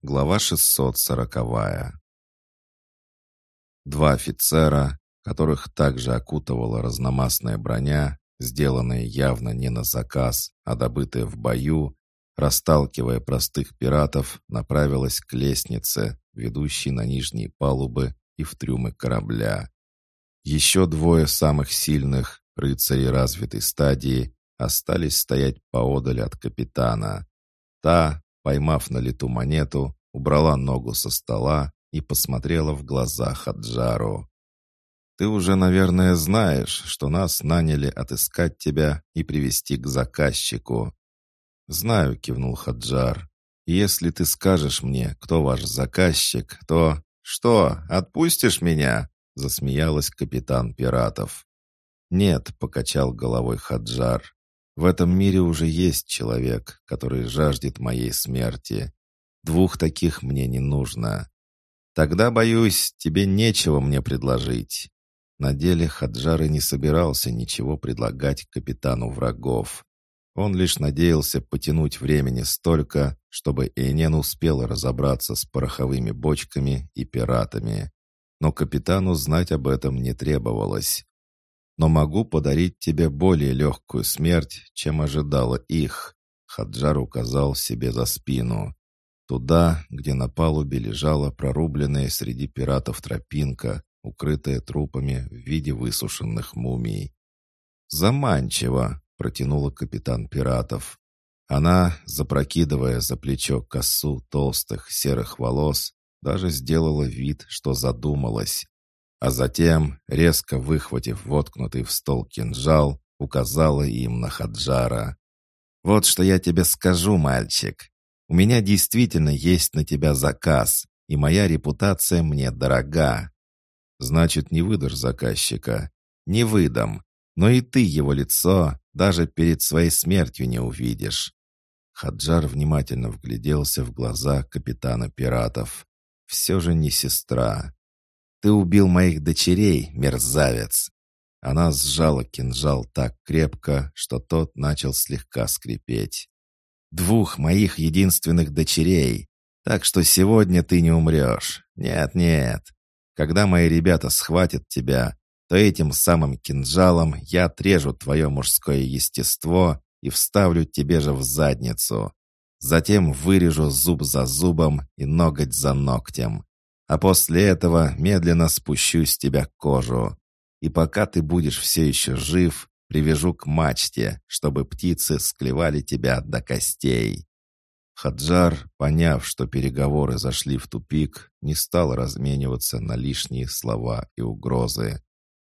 Глава 640. Два офицера, которых также окутывала разномастная броня, сделанная явно не на заказ, а добытая в бою, расталкивая простых пиратов, направилась к лестнице, ведущей на нижние палубы и в трюмы корабля. Еще двое самых сильных, рыцарей развитой стадии, остались стоять поодаль от капитана. Та, поймав на лету монету, убрала ногу со стола и посмотрела в глаза Хаджару. «Ты уже, наверное, знаешь, что нас наняли отыскать тебя и привести к заказчику». «Знаю», — кивнул Хаджар. «Если ты скажешь мне, кто ваш заказчик, то...» «Что, отпустишь меня?» — засмеялась капитан пиратов. «Нет», — покачал головой Хаджар. «В этом мире уже есть человек, который жаждет моей смерти. Двух таких мне не нужно. Тогда, боюсь, тебе нечего мне предложить». На деле Хаджар и не собирался ничего предлагать капитану врагов. Он лишь надеялся потянуть времени столько, чтобы Эйнен успел разобраться с пороховыми бочками и пиратами. Но капитану знать об этом не требовалось. «Но могу подарить тебе более легкую смерть, чем ожидала их», Хаджар указал себе за спину. Туда, где на палубе лежала прорубленная среди пиратов тропинка, укрытая трупами в виде высушенных мумий. «Заманчиво!» — протянула капитан пиратов. Она, запрокидывая за плечо косу толстых серых волос, даже сделала вид, что задумалась. А затем, резко выхватив воткнутый в стол кинжал, указала им на Хаджара. «Вот что я тебе скажу, мальчик. У меня действительно есть на тебя заказ, и моя репутация мне дорога. Значит, не выдашь заказчика. Не выдам. Но и ты его лицо даже перед своей смертью не увидишь. Хаджар внимательно вгляделся в глаза капитана пиратов. Все же не сестра. Ты убил моих дочерей, мерзавец. Она сжала кинжал так крепко, что тот начал слегка скрипеть. Двух моих единственных дочерей. Так что сегодня ты не умрешь. Нет-нет. Когда мои ребята схватят тебя, то этим самым кинжалом я отрежу твое мужское естество и вставлю тебе же в задницу. Затем вырежу зуб за зубом и ноготь за ногтем. А после этого медленно спущу с тебя кожу. И пока ты будешь все еще жив, привяжу к мачте, чтобы птицы склевали тебя до костей. Хаджар, поняв, что переговоры зашли в тупик, не стал размениваться на лишние слова и угрозы.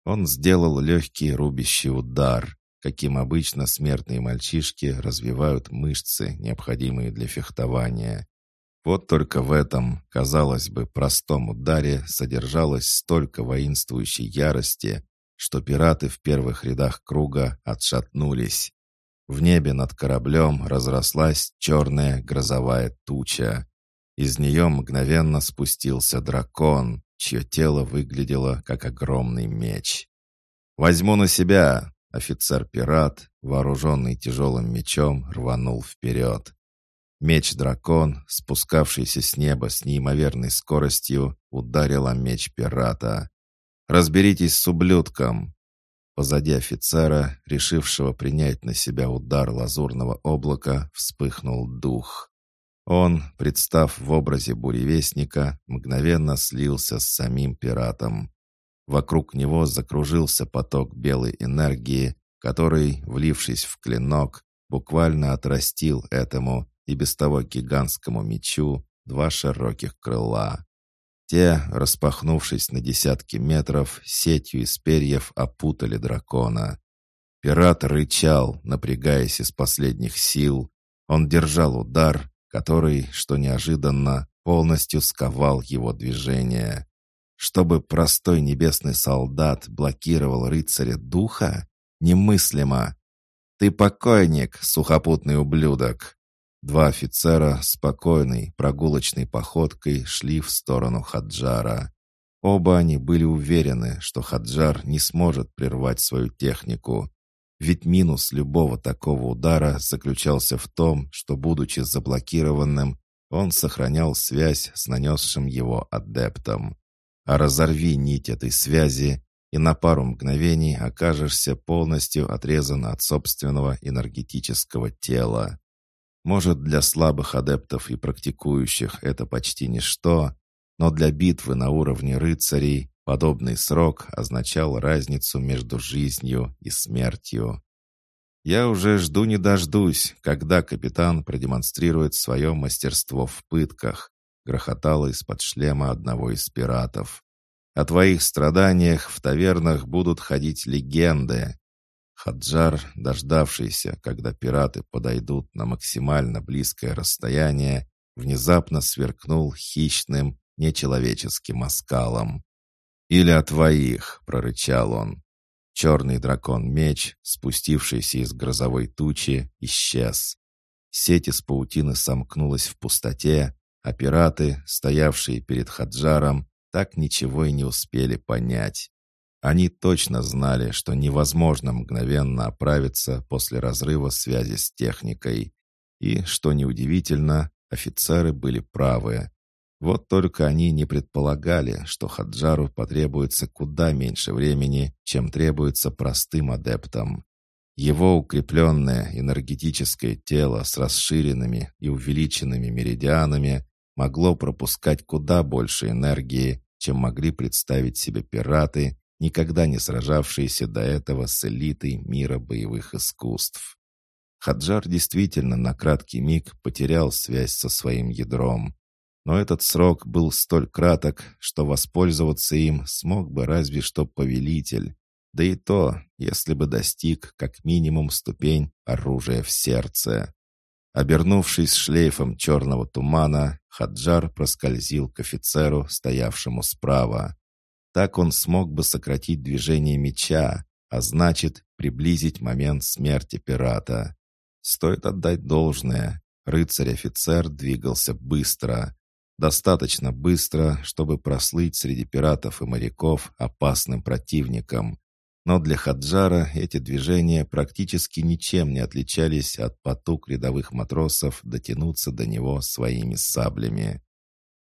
Он сделал легкий рубящий удар, каким обычно смертные мальчишки развивают мышцы, необходимые для фехтования. Вот только в этом, казалось бы, простом ударе содержалось столько воинствующей ярости, что пираты в первых рядах круга отшатнулись. В небе над кораблем разрослась черная грозовая туча. Из нее мгновенно спустился дракон, чье тело выглядело как огромный меч. «Возьму на себя!» — офицер-пират, вооруженный тяжелым мечом, рванул вперед. Меч-дракон, спускавшийся с неба с неимоверной скоростью, ударил о меч пирата. «Разберитесь с ублюдком!» Позади офицера, решившего принять на себя удар лазурного облака, вспыхнул дух. Он, представ в образе буревестника, мгновенно слился с самим пиратом. Вокруг него закружился поток белой энергии, который, влившись в клинок, буквально отрастил этому и без того гигантскому мечу два широких крыла. Те, распахнувшись на десятки метров, сетью из перьев опутали дракона. Пират рычал, напрягаясь из последних сил. Он держал удар, который, что неожиданно, полностью сковал его движение. Чтобы простой небесный солдат блокировал рыцаря духа? Немыслимо! «Ты покойник, сухопутный ублюдок!» Два офицера спокойной прогулочной походкой шли в сторону Хаджара. Оба они были уверены, что Хаджар не сможет прервать свою технику. Ведь минус любого такого удара заключался в том, что, будучи заблокированным, он сохранял связь с нанесшим его адептом. А разорви нить этой связи, и на пару мгновений окажешься полностью отрезан от собственного энергетического тела. Может, для слабых адептов и практикующих это почти ничто, но для битвы на уровне рыцарей подобный срок означал разницу между жизнью и смертью. Я уже жду не дождусь, когда капитан продемонстрирует свое мастерство в пытках, грохотало из-под шлема одного из пиратов. О твоих страданиях в тавернах будут ходить легенды. Хаджар, дождавшийся, когда пираты подойдут на максимально близкое расстояние, внезапно сверкнул хищным, нечеловеческим оскалом. «Или о твоих!» — прорычал он. Черный дракон-меч, спустившийся из грозовой тучи, исчез. Сеть из паутины сомкнулась в пустоте, а пираты, стоявшие перед Хаджаром, так ничего и не успели понять. Они точно знали, что невозможно мгновенно оправиться после разрыва связи с техникой. И, что неудивительно, офицеры были правы. Вот только они не предполагали, что Хаджару потребуется куда меньше времени, чем требуется простым адептам. Его укрепленное энергетическое тело с расширенными и увеличенными меридианами могло пропускать куда больше энергии, чем могли представить себе пираты, никогда не сражавшиеся до этого с элитой мира боевых искусств. Хаджар действительно на краткий миг потерял связь со своим ядром, но этот срок был столь краток, что воспользоваться им смог бы разве что повелитель. Да и то, если бы достиг как минимум ступень оружия в сердце. Обернувшись шлейфом черного тумана, Хаджар проскользил к офицеру, стоявшему справа. Так он смог бы сократить движение меча, а значит, приблизить момент смерти пирата. Стоит отдать должное. Рыцарь-офицер двигался быстро. Достаточно быстро, чтобы прослыть среди пиратов и моряков опасным противником. Но для Хаджара эти движения практически ничем не отличались от потуг рядовых матросов дотянуться до него своими саблями.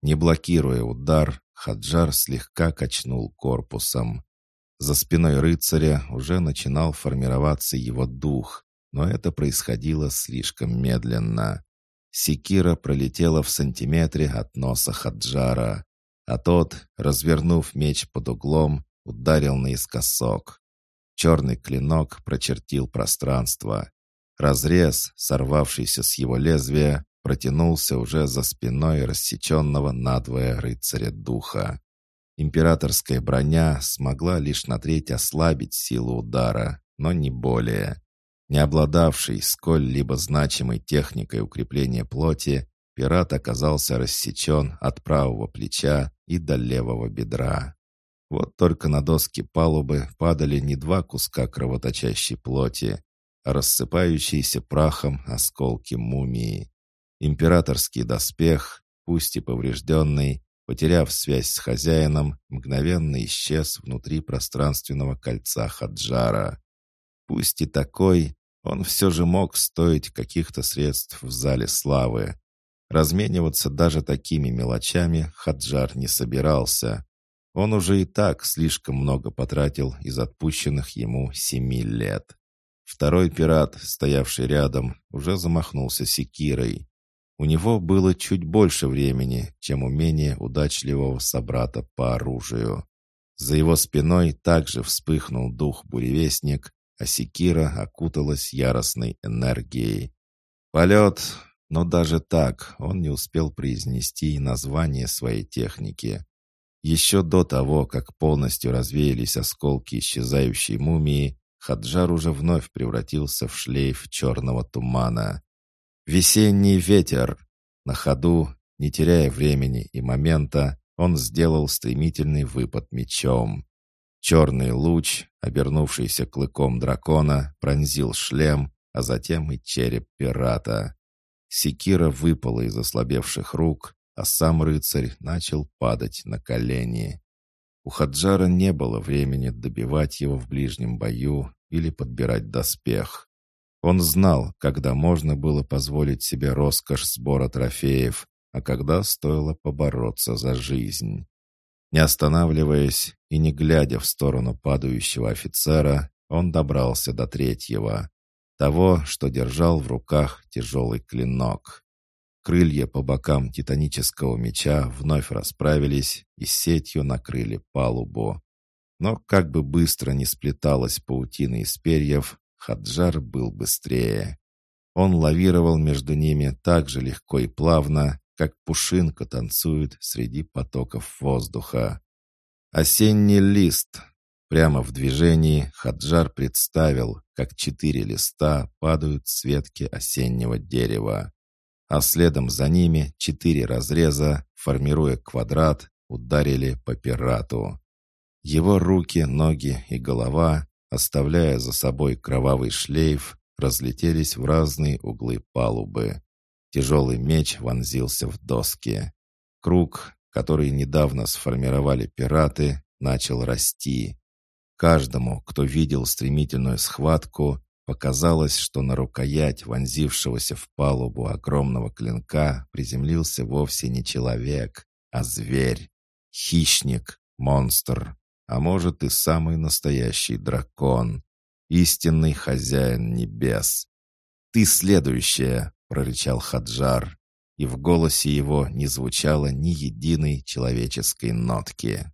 Не блокируя удар, Хаджар слегка качнул корпусом. За спиной рыцаря уже начинал формироваться его дух, но это происходило слишком медленно. Секира пролетела в сантиметре от носа Хаджара, а тот, развернув меч под углом, ударил наискосок. Черный клинок прочертил пространство. Разрез, сорвавшийся с его лезвия, протянулся уже за спиной рассеченного надвое рыцаря духа. Императорская броня смогла лишь на треть ослабить силу удара, но не более. Не обладавший сколь-либо значимой техникой укрепления плоти, пират оказался рассечен от правого плеча и до левого бедра. Вот только на доски палубы падали не два куска кровоточащей плоти, а рассыпающиеся прахом осколки мумии. Императорский доспех, пусть и поврежденный, потеряв связь с хозяином, мгновенно исчез внутри пространственного кольца Хаджара. Пусть и такой, он все же мог стоить каких-то средств в зале славы. Размениваться даже такими мелочами Хаджар не собирался. Он уже и так слишком много потратил из отпущенных ему семи лет. Второй пират, стоявший рядом, уже замахнулся секирой. У него было чуть больше времени, чем у менее удачливого собрата по оружию. За его спиной также вспыхнул дух-буревестник, а секира окуталась яростной энергией. Полет, но даже так он не успел произнести и название своей техники. Еще до того, как полностью развеялись осколки исчезающей мумии, Хаджар уже вновь превратился в шлейф черного тумана. «Весенний ветер!» На ходу, не теряя времени и момента, он сделал стремительный выпад мечом. Черный луч, обернувшийся клыком дракона, пронзил шлем, а затем и череп пирата. Секира выпала из ослабевших рук, а сам рыцарь начал падать на колени. У Хаджара не было времени добивать его в ближнем бою или подбирать доспех. Он знал, когда можно было позволить себе роскошь сбора трофеев, а когда стоило побороться за жизнь. Не останавливаясь и не глядя в сторону падающего офицера, он добрался до третьего, того, что держал в руках тяжелый клинок. Крылья по бокам титанического меча вновь расправились и сетью накрыли палубу. Но как бы быстро не сплеталась паутина из перьев, Хаджар был быстрее. Он лавировал между ними так же легко и плавно, как пушинка танцует среди потоков воздуха. Осенний лист. Прямо в движении Хаджар представил, как четыре листа падают с ветки осеннего дерева. А следом за ними четыре разреза, формируя квадрат, ударили по пирату. Его руки, ноги и голова, оставляя за собой кровавый шлейф, разлетелись в разные углы палубы. Тяжелый меч вонзился в доски. Круг, который недавно сформировали пираты, начал расти. Каждому, кто видел стремительную схватку, показалось, что на рукоять вонзившегося в палубу огромного клинка приземлился вовсе не человек, а зверь, хищник, монстр, а может и самый настоящий дракон истинный хозяин небес. «Ты следующая!» — прорычал Хаджар, и в голосе его не звучало ни единой человеческой нотки.